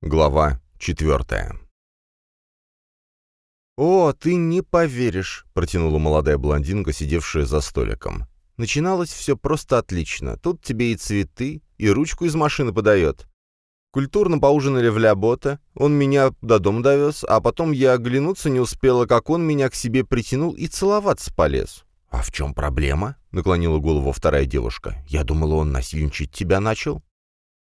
Глава четвертая. «О, ты не поверишь», — протянула молодая блондинка, сидевшая за столиком. «Начиналось все просто отлично. Тут тебе и цветы, и ручку из машины подает. Культурно поужинали в Лябота, он меня до дома довез, а потом я оглянуться не успела, как он меня к себе притянул и целоваться полез». «А в чем проблема?» — наклонила голову вторая девушка. «Я думала, он насильничать тебя начал».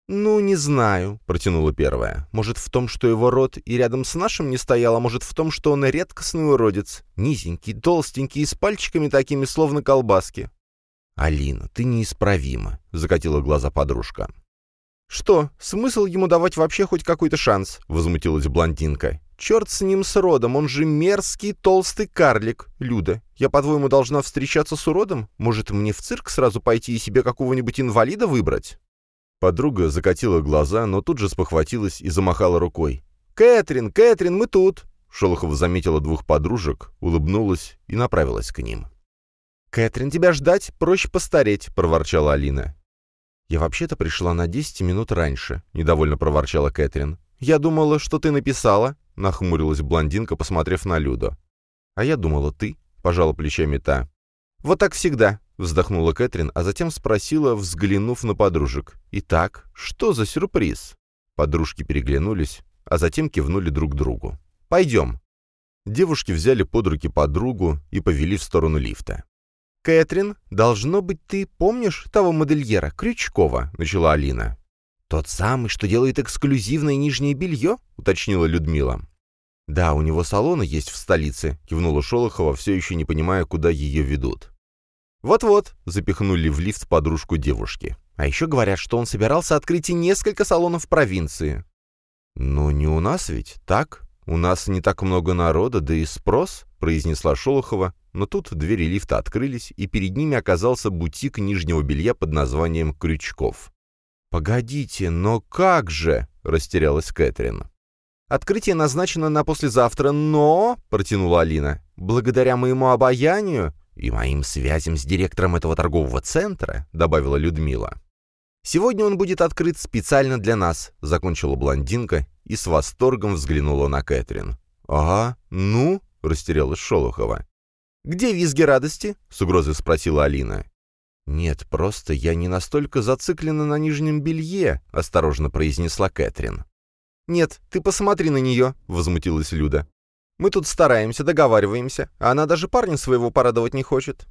«Ну, не знаю», — протянула первая. «Может, в том, что его рот и рядом с нашим не стоял, а может, в том, что он редкостный уродец. Низенький, толстенький и с пальчиками такими, словно колбаски». «Алина, ты неисправима», — закатила глаза подружка. «Что, смысл ему давать вообще хоть какой-то шанс?» — возмутилась блондинка. «Черт с ним с родом, он же мерзкий толстый карлик, Люда. Я, по-твоему, должна встречаться с уродом? Может, мне в цирк сразу пойти и себе какого-нибудь инвалида выбрать?» Подруга закатила глаза, но тут же спохватилась и замахала рукой. «Кэтрин, Кэтрин, мы тут!» Шолохова заметила двух подружек, улыбнулась и направилась к ним. «Кэтрин, тебя ждать, проще постареть», — проворчала Алина. «Я вообще-то пришла на десять минут раньше», — недовольно проворчала Кэтрин. «Я думала, что ты написала», — нахмурилась блондинка, посмотрев на Люду. «А я думала, ты», — пожала плечами та. «Вот так всегда. Вздохнула Кэтрин, а затем спросила, взглянув на подружек. «Итак, что за сюрприз?» Подружки переглянулись, а затем кивнули друг другу. «Пойдем». Девушки взяли под руки подругу и повели в сторону лифта. «Кэтрин, должно быть, ты помнишь того модельера, Крючкова?» — начала Алина. «Тот самый, что делает эксклюзивное нижнее белье?» — уточнила Людмила. «Да, у него салоны есть в столице», — кивнула Шолохова, все еще не понимая, куда ее ведут. «Вот-вот», — запихнули в лифт подружку девушки. А еще говорят, что он собирался открыть и несколько салонов в провинции. «Но не у нас ведь, так? У нас не так много народа, да и спрос», — произнесла Шолохова, но тут двери лифта открылись, и перед ними оказался бутик нижнего белья под названием «Крючков». «Погодите, но как же?» — растерялась Кэтрин. «Открытие назначено на послезавтра, но...» — протянула Алина. «Благодаря моему обаянию «И моим связям с директором этого торгового центра», — добавила Людмила. «Сегодня он будет открыт специально для нас», — закончила блондинка и с восторгом взглянула на Кэтрин. «Ага, ну?» — растерялась Шолохова. «Где визги радости?» — с угрозой спросила Алина. «Нет, просто я не настолько зациклена на нижнем белье», — осторожно произнесла Кэтрин. «Нет, ты посмотри на нее», — возмутилась Люда. Мы тут стараемся, договариваемся, а она даже парня своего порадовать не хочет».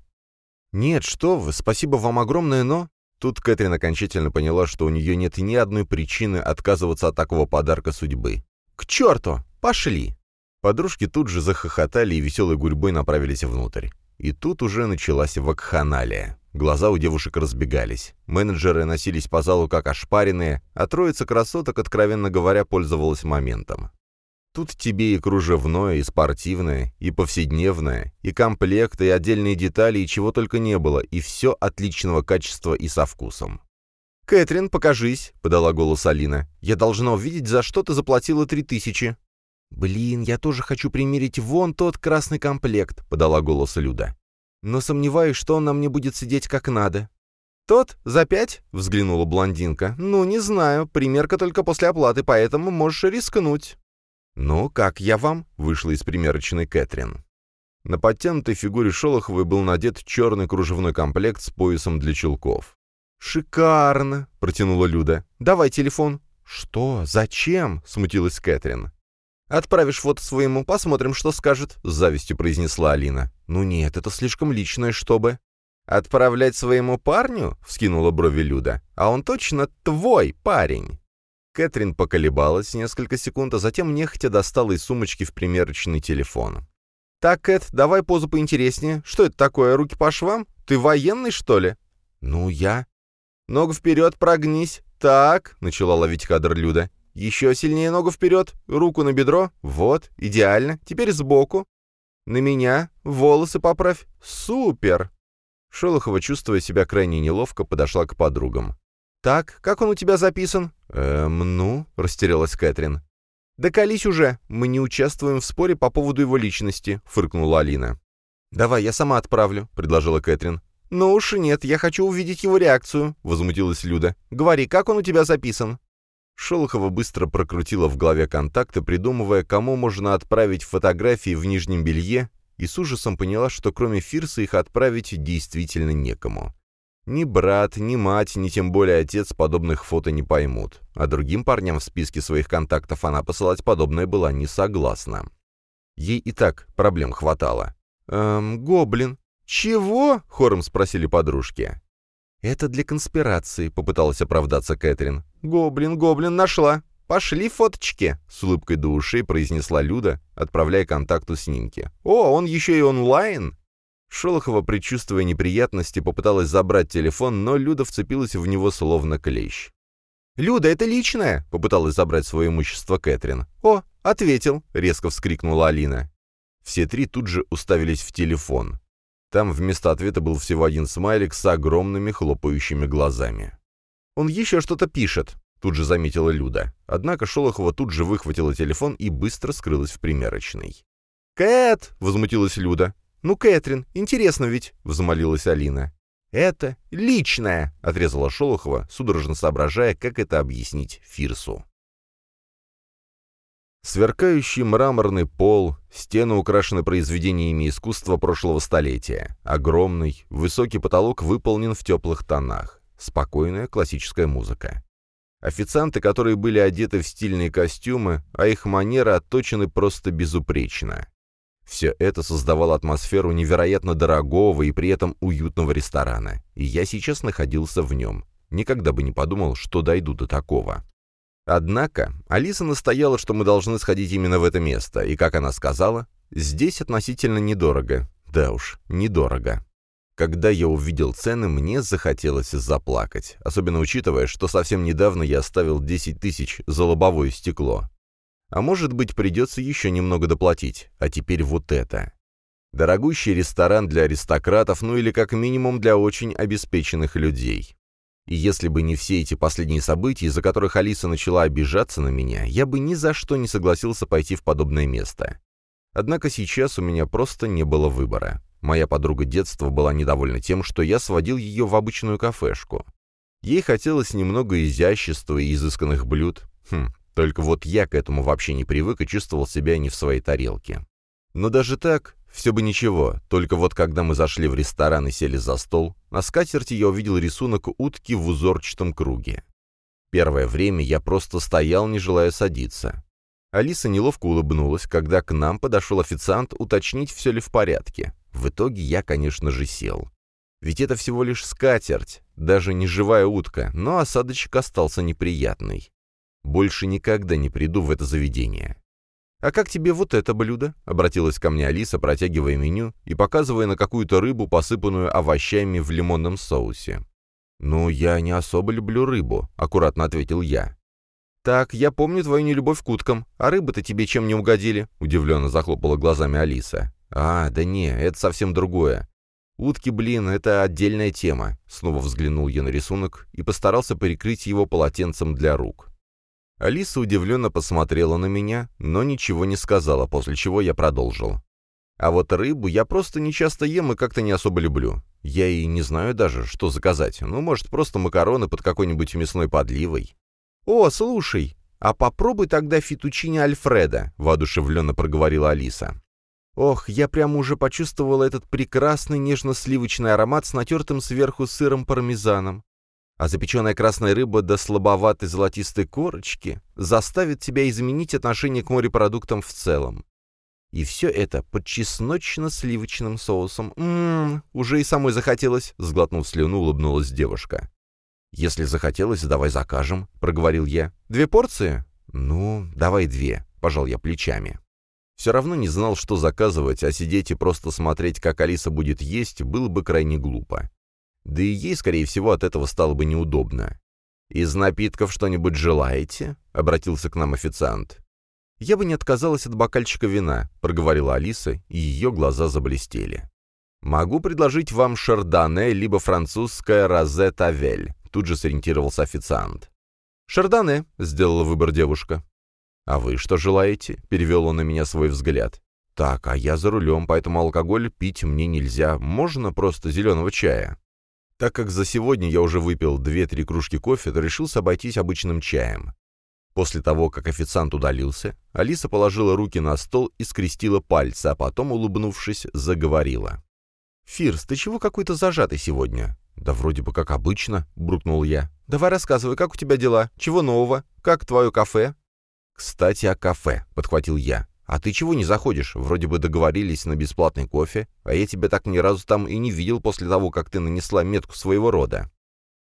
«Нет, что вы, спасибо вам огромное, но...» Тут Кэтрин окончательно поняла, что у нее нет ни одной причины отказываться от такого подарка судьбы. «К черту! Пошли!» Подружки тут же захохотали и веселой гурьбой направились внутрь. И тут уже началась вакханалия. Глаза у девушек разбегались. Менеджеры носились по залу как ошпаренные, а троица красоток, откровенно говоря, пользовалась моментом. Тут тебе и кружевное, и спортивное, и повседневное, и комплект, и отдельные детали, и чего только не было, и все отличного качества и со вкусом. «Кэтрин, покажись», — подала голос Алина. «Я должна увидеть, за что ты заплатила три тысячи». «Блин, я тоже хочу примерить вон тот красный комплект», — подала голос Люда. «Но сомневаюсь, что он на мне будет сидеть как надо». «Тот? За пять?» — взглянула блондинка. «Ну, не знаю. Примерка только после оплаты, поэтому можешь рискнуть». «Ну, как я вам?» — вышла из примерочной Кэтрин. На подтянутой фигуре Шолоховой был надет черный кружевной комплект с поясом для чулков. «Шикарно!» — протянула Люда. «Давай телефон». «Что? Зачем?» — смутилась Кэтрин. «Отправишь фото своему, посмотрим, что скажет», — с завистью произнесла Алина. «Ну нет, это слишком личное, чтобы...» «Отправлять своему парню?» — вскинула брови Люда. «А он точно твой парень!» Кэтрин поколебалась несколько секунд, а затем нехотя достала из сумочки в примерочный телефон. «Так, Кэт, давай позу поинтереснее. Что это такое, руки по швам? Ты военный, что ли?» «Ну, я...» «Ногу вперед, прогнись. Так», — начала ловить кадр Люда. «Еще сильнее ногу вперед, руку на бедро. Вот, идеально. Теперь сбоку. На меня. Волосы поправь. Супер!» Шолохова, чувствуя себя крайне неловко, подошла к подругам. «Так, как он у тебя записан?» «Эм, ну?» — растерялась Кэтрин. «Да колись уже, мы не участвуем в споре по поводу его личности», — фыркнула Алина. «Давай, я сама отправлю», — предложила Кэтрин. «Ну уж нет, я хочу увидеть его реакцию», — возмутилась Люда. «Говори, как он у тебя записан?» Шолохова быстро прокрутила в голове контакты, придумывая, кому можно отправить фотографии в нижнем белье, и с ужасом поняла, что кроме Фирса их отправить действительно некому. Ни брат, ни мать, ни тем более отец подобных фото не поймут, а другим парням в списке своих контактов она посылать подобное была не согласна. Ей и так проблем хватало. «Эм, гоблин». «Чего?» — хором спросили подружки. «Это для конспирации», — попыталась оправдаться Кэтрин. «Гоблин, гоблин, нашла. Пошли фоточки», — с улыбкой до ушей произнесла Люда, отправляя контакту снимки. «О, он еще и онлайн?» Шолохова, предчувствуя неприятности, попыталась забрать телефон, но Люда вцепилась в него словно клещ. «Люда, это личное!» — попыталась забрать свое имущество Кэтрин. «О, ответил!» — резко вскрикнула Алина. Все три тут же уставились в телефон. Там вместо ответа был всего один смайлик с огромными хлопающими глазами. «Он еще что-то пишет», — тут же заметила Люда. Однако Шолохова тут же выхватила телефон и быстро скрылась в примерочной. «Кэт!» — возмутилась Люда. «Ну, Кэтрин, интересно ведь», — взмолилась Алина. «Это личное», — отрезала Шолохова, судорожно соображая, как это объяснить Фирсу. Сверкающий мраморный пол, стены украшены произведениями искусства прошлого столетия. Огромный, высокий потолок выполнен в теплых тонах. Спокойная классическая музыка. Официанты, которые были одеты в стильные костюмы, а их манеры отточены просто безупречно. Все это создавало атмосферу невероятно дорогого и при этом уютного ресторана, и я сейчас находился в нем. Никогда бы не подумал, что дойду до такого. Однако Алиса настояла, что мы должны сходить именно в это место, и, как она сказала, здесь относительно недорого. Да уж, недорого. Когда я увидел цены, мне захотелось заплакать, особенно учитывая, что совсем недавно я оставил 10 тысяч за лобовое стекло. А может быть, придется еще немного доплатить, а теперь вот это. Дорогущий ресторан для аристократов, ну или как минимум для очень обеспеченных людей. И если бы не все эти последние события, из-за которых Алиса начала обижаться на меня, я бы ни за что не согласился пойти в подобное место. Однако сейчас у меня просто не было выбора. Моя подруга детства была недовольна тем, что я сводил ее в обычную кафешку. Ей хотелось немного изящества и изысканных блюд. Хм, только вот я к этому вообще не привык и чувствовал себя не в своей тарелке. Но даже так, все бы ничего, только вот когда мы зашли в ресторан и сели за стол, на скатерти я увидел рисунок утки в узорчатом круге. Первое время я просто стоял, не желая садиться. Алиса неловко улыбнулась, когда к нам подошел официант уточнить, все ли в порядке. В итоге я, конечно же, сел. Ведь это всего лишь скатерть, даже не живая утка, но осадочек остался неприятный. Больше никогда не приду в это заведение. «А как тебе вот это блюдо?» — обратилась ко мне Алиса, протягивая меню и показывая на какую-то рыбу, посыпанную овощами в лимонном соусе. «Ну, я не особо люблю рыбу», — аккуратно ответил я. «Так, я помню твою нелюбовь к уткам. А рыбы-то тебе чем не угодили?» — удивленно захлопала глазами Алиса. «А, да не, это совсем другое. Утки, блин, это отдельная тема». Снова взглянул я на рисунок и постарался перекрыть его полотенцем для рук. Алиса удивленно посмотрела на меня, но ничего не сказала, после чего я продолжил. А вот рыбу я просто не часто ем и как-то не особо люблю. Я и не знаю даже, что заказать. Ну, может, просто макароны под какой-нибудь мясной подливой. «О, слушай, а попробуй тогда фетучини Альфреда», — воодушевленно проговорила Алиса. Ох, я прямо уже почувствовала этот прекрасный нежно-сливочный аромат с натертым сверху сыром пармезаном а запеченная красная рыба до слабоватой золотистой корочки заставит тебя изменить отношение к морепродуктам в целом. И все это под чесночно-сливочным соусом. Ммм, уже и самой захотелось, сглотнув слюну, улыбнулась девушка. «Если захотелось, давай закажем», — проговорил я. «Две порции?» «Ну, давай две», — пожал я плечами. Все равно не знал, что заказывать, а сидеть и просто смотреть, как Алиса будет есть, было бы крайне глупо. Да и ей, скорее всего, от этого стало бы неудобно. «Из напитков что-нибудь желаете?» — обратился к нам официант. «Я бы не отказалась от бокальчика вина», — проговорила Алиса, и ее глаза заблестели. «Могу предложить вам шардоне, либо французское розе тавель», — тут же сориентировался официант. «Шардоне», — сделала выбор девушка. «А вы что желаете?» — перевел он на меня свой взгляд. «Так, а я за рулем, поэтому алкоголь пить мне нельзя. Можно просто зеленого чая». Так как за сегодня я уже выпил две-три кружки кофе, то решился обойтись обычным чаем. После того, как официант удалился, Алиса положила руки на стол и скрестила пальцы, а потом, улыбнувшись, заговорила. «Фирс, ты чего какой-то зажатый сегодня?» «Да вроде бы как обычно», — буркнул я. «Давай рассказывай, как у тебя дела? Чего нового? Как твое кафе?» «Кстати, о кафе», — подхватил я. «А ты чего не заходишь? Вроде бы договорились на бесплатный кофе, а я тебя так ни разу там и не видел после того, как ты нанесла метку своего рода».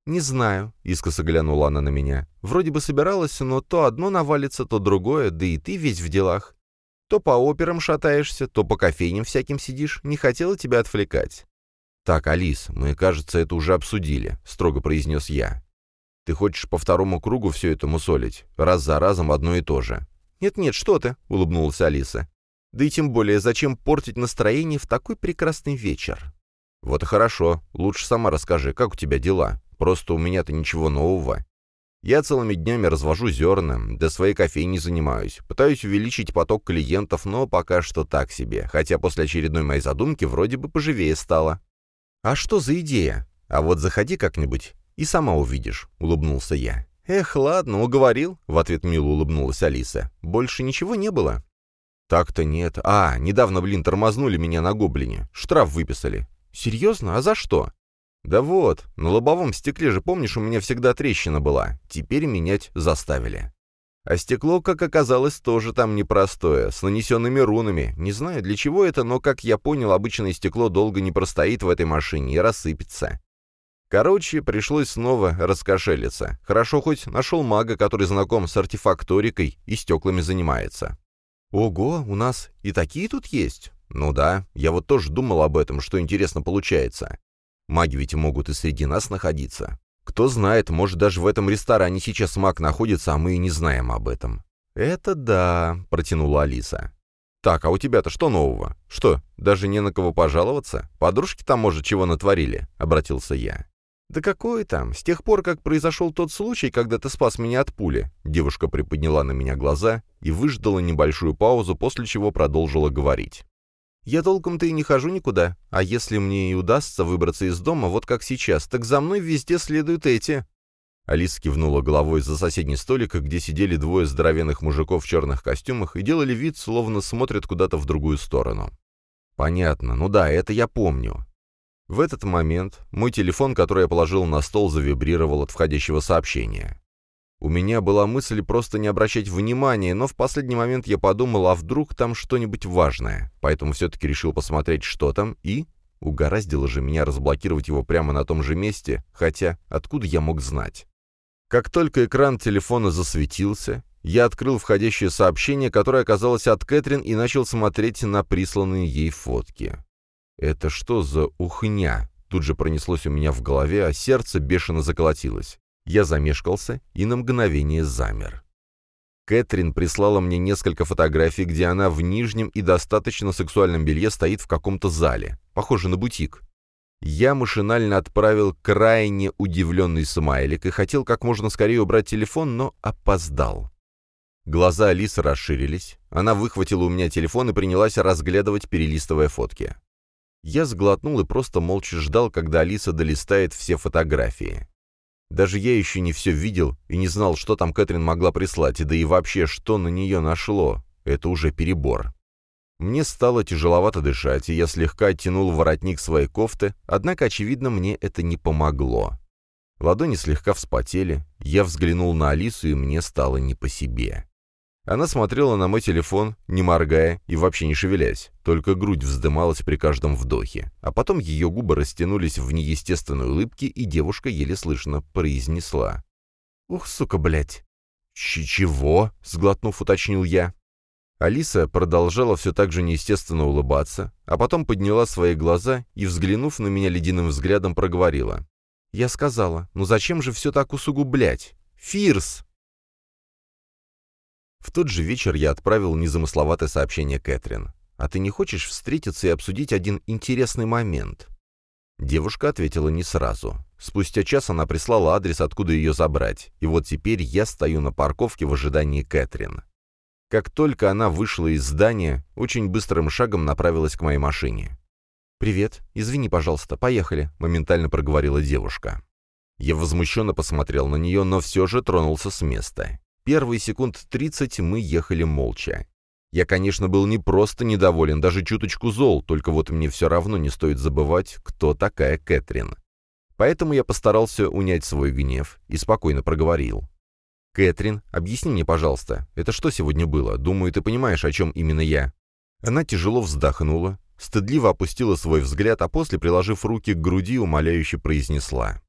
«Не знаю», — искоса глянула она на меня. «Вроде бы собиралась, но то одно навалится, то другое, да и ты весь в делах. То по операм шатаешься, то по кофейням всяким сидишь. Не хотела тебя отвлекать». «Так, Алис, мы, кажется, это уже обсудили», — строго произнес я. «Ты хочешь по второму кругу все это мусолить? Раз за разом одно и то же». «Нет-нет, что ты», — улыбнулась Алиса. «Да и тем более, зачем портить настроение в такой прекрасный вечер?» «Вот и хорошо. Лучше сама расскажи, как у тебя дела? Просто у меня-то ничего нового. Я целыми днями развожу зерна, до своей кофейни занимаюсь. Пытаюсь увеличить поток клиентов, но пока что так себе. Хотя после очередной моей задумки вроде бы поживее стало. «А что за идея? А вот заходи как-нибудь и сама увидишь», — улыбнулся я. «Эх, ладно, уговорил», — в ответ мило улыбнулась Алиса. «Больше ничего не было?» «Так-то нет. А, недавно, блин, тормознули меня на гоблине. Штраф выписали». «Серьезно? А за что?» «Да вот, на лобовом стекле же, помнишь, у меня всегда трещина была. Теперь менять заставили». А стекло, как оказалось, тоже там непростое, с нанесенными рунами. Не знаю, для чего это, но, как я понял, обычное стекло долго не простоит в этой машине и рассыпется. Короче, пришлось снова раскошелиться. Хорошо хоть нашел мага, который знаком с артефакторикой и стеклами занимается. Ого, у нас и такие тут есть? Ну да, я вот тоже думал об этом, что интересно получается. Маги ведь могут и среди нас находиться. Кто знает, может, даже в этом ресторане сейчас маг находится, а мы и не знаем об этом. «Это да», — протянула Алиса. «Так, а у тебя-то что нового? Что, даже не на кого пожаловаться? Подружки там, может, чего натворили?» — обратился я. «Да какой там? С тех пор, как произошел тот случай, когда ты спас меня от пули». Девушка приподняла на меня глаза и выждала небольшую паузу, после чего продолжила говорить. Я толком-то и не хожу никуда, а если мне и удастся выбраться из дома, вот как сейчас, так за мной везде следуют эти». Алиса кивнула головой за соседний столик, где сидели двое здоровенных мужиков в черных костюмах и делали вид, словно смотрят куда-то в другую сторону. «Понятно, ну да, это я помню». В этот момент мой телефон, который я положил на стол, завибрировал от входящего сообщения. У меня была мысль просто не обращать внимания, но в последний момент я подумал, а вдруг там что-нибудь важное, поэтому все-таки решил посмотреть, что там, и... Угораздило же меня разблокировать его прямо на том же месте, хотя откуда я мог знать? Как только экран телефона засветился, я открыл входящее сообщение, которое оказалось от Кэтрин, и начал смотреть на присланные ей фотки. «Это что за ухня?» Тут же пронеслось у меня в голове, а сердце бешено заколотилось. Я замешкался и на мгновение замер. Кэтрин прислала мне несколько фотографий, где она в нижнем и достаточно сексуальном белье стоит в каком-то зале, похоже на бутик. Я машинально отправил крайне удивленный смайлик и хотел как можно скорее убрать телефон, но опоздал. Глаза Алисы расширились. Она выхватила у меня телефон и принялась разглядывать, перелистывая фотки. Я сглотнул и просто молча ждал, когда Алиса долистает все фотографии. Даже я еще не все видел и не знал, что там Кэтрин могла прислать, да и вообще, что на нее нашло. Это уже перебор. Мне стало тяжеловато дышать, и я слегка оттянул воротник своей кофты, однако, очевидно, мне это не помогло. Ладони слегка вспотели, я взглянул на Алису, и мне стало не по себе. Она смотрела на мой телефон, не моргая и вообще не шевелясь, только грудь вздымалась при каждом вдохе. А потом ее губы растянулись в неестественной улыбке, и девушка еле слышно произнесла. «Ух, сука, блядь!» «Чего?» — сглотнув, уточнил я. Алиса продолжала все так же неестественно улыбаться, а потом подняла свои глаза и, взглянув на меня ледяным взглядом, проговорила. «Я сказала, ну зачем же все так усугублять? Фирс!» В тот же вечер я отправил незамысловатое сообщение Кэтрин. «А ты не хочешь встретиться и обсудить один интересный момент?» Девушка ответила не сразу. Спустя час она прислала адрес, откуда ее забрать, и вот теперь я стою на парковке в ожидании Кэтрин. Как только она вышла из здания, очень быстрым шагом направилась к моей машине. «Привет. Извини, пожалуйста. Поехали», — моментально проговорила девушка. Я возмущенно посмотрел на нее, но все же тронулся с места. Первые секунд 30 мы ехали молча. Я, конечно, был не просто недоволен, даже чуточку зол, только вот мне все равно не стоит забывать, кто такая Кэтрин. Поэтому я постарался унять свой гнев и спокойно проговорил. «Кэтрин, объясни мне, пожалуйста, это что сегодня было? Думаю, ты понимаешь, о чем именно я». Она тяжело вздохнула, стыдливо опустила свой взгляд, а после, приложив руки к груди, умоляюще произнесла.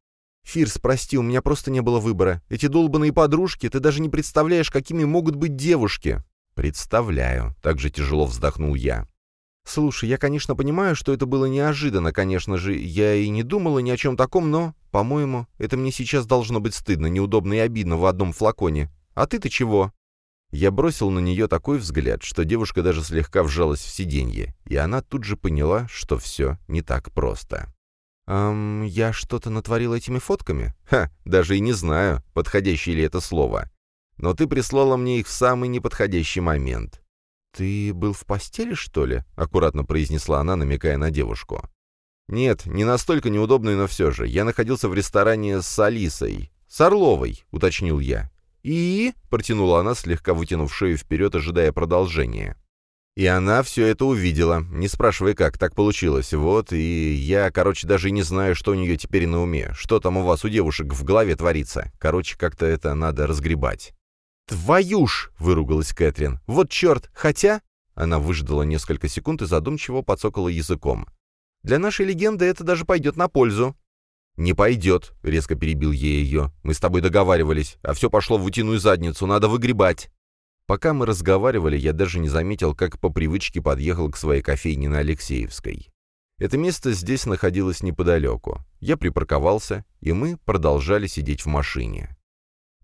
«Фирс, прости, у меня просто не было выбора. Эти долбанные подружки, ты даже не представляешь, какими могут быть девушки. «Представляю», — также тяжело вздохнул я. «Слушай, я, конечно, понимаю, что это было неожиданно, конечно же. Я и не думала ни о чем таком, но, по-моему, это мне сейчас должно быть стыдно, неудобно и обидно в одном флаконе. А ты-то чего?» Я бросил на нее такой взгляд, что девушка даже слегка вжалась в сиденье, и она тут же поняла, что все не так просто. «Эм, я что-то натворила этими фотками? Ха, даже и не знаю, подходящее ли это слово но ты прислала мне их в самый неподходящий момент». «Ты был в постели, что ли?» — аккуратно произнесла она, намекая на девушку. «Нет, не настолько неудобный, но все же. Я находился в ресторане с Алисой. С Орловой», — уточнил я. «И?» — протянула она, слегка вытянув шею вперед, ожидая продолжения. И она все это увидела, не спрашивай как, так получилось. Вот, и я, короче, даже не знаю, что у нее теперь на уме, что там у вас у девушек в голове творится. Короче, как-то это надо разгребать. «Твою ж!» — выругалась Кэтрин. «Вот черт! Хотя...» Она выждала несколько секунд и задумчиво подсокала языком. «Для нашей легенды это даже пойдет на пользу». «Не пойдет», — резко перебил ей ее. «Мы с тобой договаривались, а все пошло в утиную задницу, надо выгребать». Пока мы разговаривали, я даже не заметил, как по привычке подъехал к своей кофейне на Алексеевской. Это место здесь находилось неподалеку. Я припарковался, и мы продолжали сидеть в машине.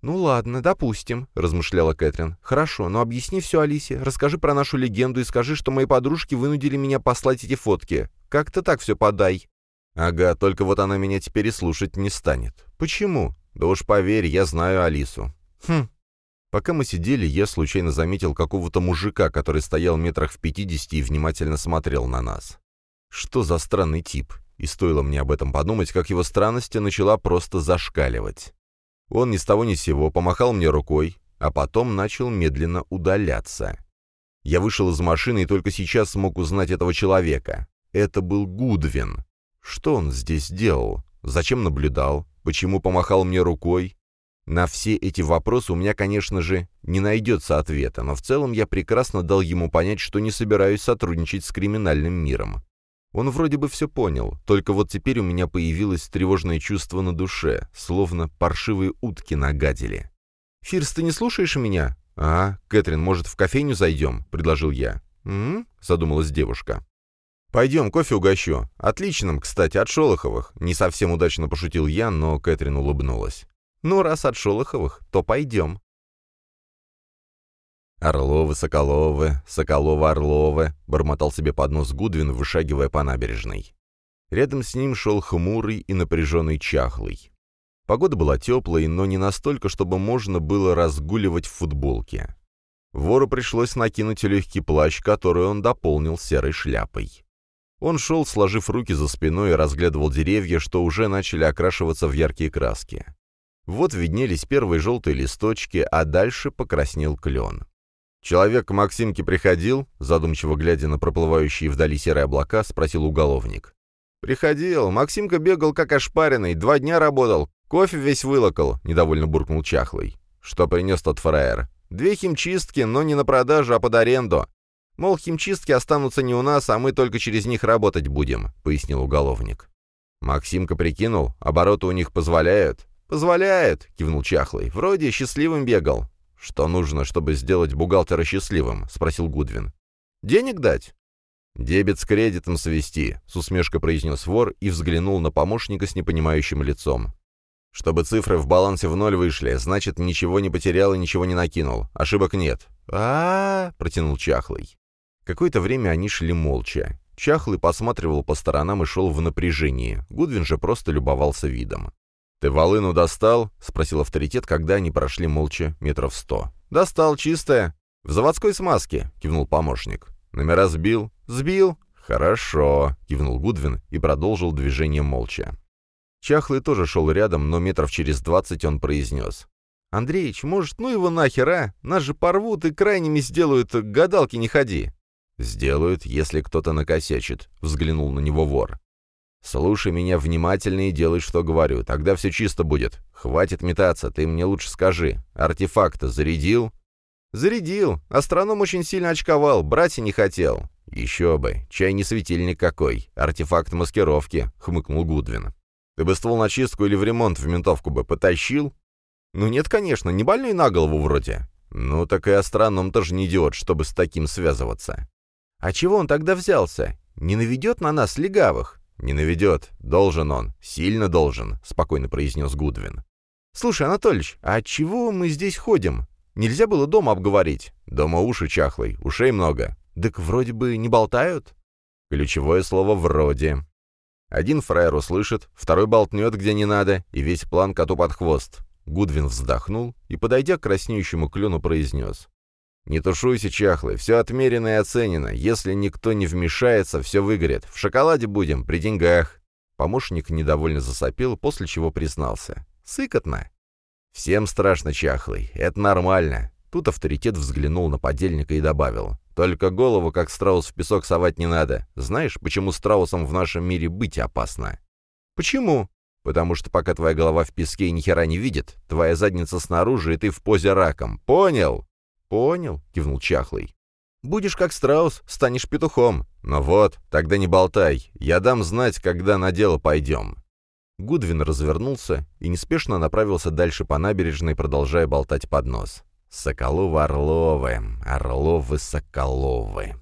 «Ну ладно, допустим», — размышляла Кэтрин. «Хорошо, но объясни все Алисе, расскажи про нашу легенду и скажи, что мои подружки вынудили меня послать эти фотки. Как-то так все подай». «Ага, только вот она меня теперь и слушать не станет». «Почему?» «Да уж поверь, я знаю Алису». «Хм». Пока мы сидели, я случайно заметил какого-то мужика, который стоял метрах в пятидесяти и внимательно смотрел на нас. Что за странный тип? И стоило мне об этом подумать, как его странность начала просто зашкаливать. Он ни с того ни с сего помахал мне рукой, а потом начал медленно удаляться. Я вышел из машины и только сейчас смог узнать этого человека. Это был Гудвин. Что он здесь делал? Зачем наблюдал? Почему помахал мне рукой? На все эти вопросы у меня, конечно же, не найдется ответа, но в целом я прекрасно дал ему понять, что не собираюсь сотрудничать с криминальным миром. Он вроде бы все понял, только вот теперь у меня появилось тревожное чувство на душе, словно паршивые утки нагадили. «Фирс, ты не слушаешь меня?» «А, Кэтрин, может, в кофейню зайдем?» — предложил я. «М-м-м», задумалась девушка. «Пойдем, кофе угощу. Отличным, кстати, от Шолоховых». Не совсем удачно пошутил я, но Кэтрин улыбнулась. «Ну, раз от Шолоховых, то пойдем». «Орловы, Соколовы, Соколовы-Орловы», — бормотал себе под нос Гудвин, вышагивая по набережной. Рядом с ним шел хмурый и напряженный чахлый. Погода была теплой, но не настолько, чтобы можно было разгуливать в футболке. Вору пришлось накинуть легкий плащ, который он дополнил серой шляпой. Он шел, сложив руки за спиной, и разглядывал деревья, что уже начали окрашиваться в яркие краски. Вот виднелись первые желтые листочки, а дальше покраснел клен. «Человек к Максимке приходил?» Задумчиво глядя на проплывающие вдали серые облака, спросил уголовник. «Приходил. Максимка бегал как ошпаренный, два дня работал, кофе весь вылокал», — недовольно буркнул Чахлый. «Что принес тот фраер?» «Две химчистки, но не на продажу, а под аренду. Мол, химчистки останутся не у нас, а мы только через них работать будем», — пояснил уголовник. Максимка прикинул, обороты у них позволяют. «Позволяет», — кивнул Чахлый. «Вроде счастливым бегал. «Что нужно, чтобы сделать бухгалтера счастливым?» — спросил Гудвин. «Денег дать?» «Дебет с кредитом свести», — с усмешкой произнес вор и взглянул на помощника с непонимающим лицом. «Чтобы цифры в балансе в ноль вышли, значит, ничего не потерял и ничего не накинул. Ошибок нет». А -а -а, протянул Чахлый. Какое-то время они шли молча. Чахлый посматривал по сторонам и шел в напряжении. Гудвин же просто любовался видом. «Ты волыну достал?» — спросил авторитет, когда они прошли молча метров сто. «Достал, чистая». «В заводской смазке», — кивнул помощник. «Номера сбил?» «Сбил». «Хорошо», — кивнул Гудвин и продолжил движение молча. Чахлый тоже шел рядом, но метров через двадцать он произнес. «Андреич, может, ну его нахер, а? Нас же порвут и крайними сделают, гадалки не ходи». «Сделают, если кто-то накосячит», — взглянул на него вор. «Слушай меня внимательно и делай, что говорю, тогда все чисто будет. Хватит метаться, ты мне лучше скажи. Артефакт зарядил?» «Зарядил. Астроном очень сильно очковал, брать и не хотел». «Еще бы. Чай не светильник какой. Артефакт маскировки», — хмыкнул Гудвин. «Ты бы ствол на чистку или в ремонт в ментовку бы потащил?» «Ну нет, конечно, не больной на голову вроде». «Ну так и астроном тоже не идиот, чтобы с таким связываться». «А чего он тогда взялся? Не наведет на нас легавых?» «Не наведет. Должен он. Сильно должен», — спокойно произнес Гудвин. «Слушай, Анатольевич, а чего мы здесь ходим? Нельзя было дома обговорить?» «Дома уши чахлый, ушей много». «Так вроде бы не болтают?» Ключевое слово «вроде». Один фраер услышит, второй болтнет где не надо, и весь план коту под хвост. Гудвин вздохнул и, подойдя к краснеющему клену, произнес. «Не тушуйся, чахлый, все отмерено и оценено. Если никто не вмешается, все выгорит. В шоколаде будем, при деньгах». Помощник недовольно засопел, после чего признался. «Сыкотно». «Всем страшно, чахлый. Это нормально». Тут авторитет взглянул на подельника и добавил. «Только голову, как страус, в песок совать не надо. Знаешь, почему страусам в нашем мире быть опасно?» «Почему?» «Потому что пока твоя голова в песке и ни хера не видит, твоя задница снаружи, и ты в позе раком. Понял?» «Понял», — кивнул Чахлый. «Будешь как страус, станешь петухом. Ну вот, тогда не болтай. Я дам знать, когда на дело пойдем». Гудвин развернулся и неспешно направился дальше по набережной, продолжая болтать под нос. «Соколовы-Орловы, Орловы-Соколовы».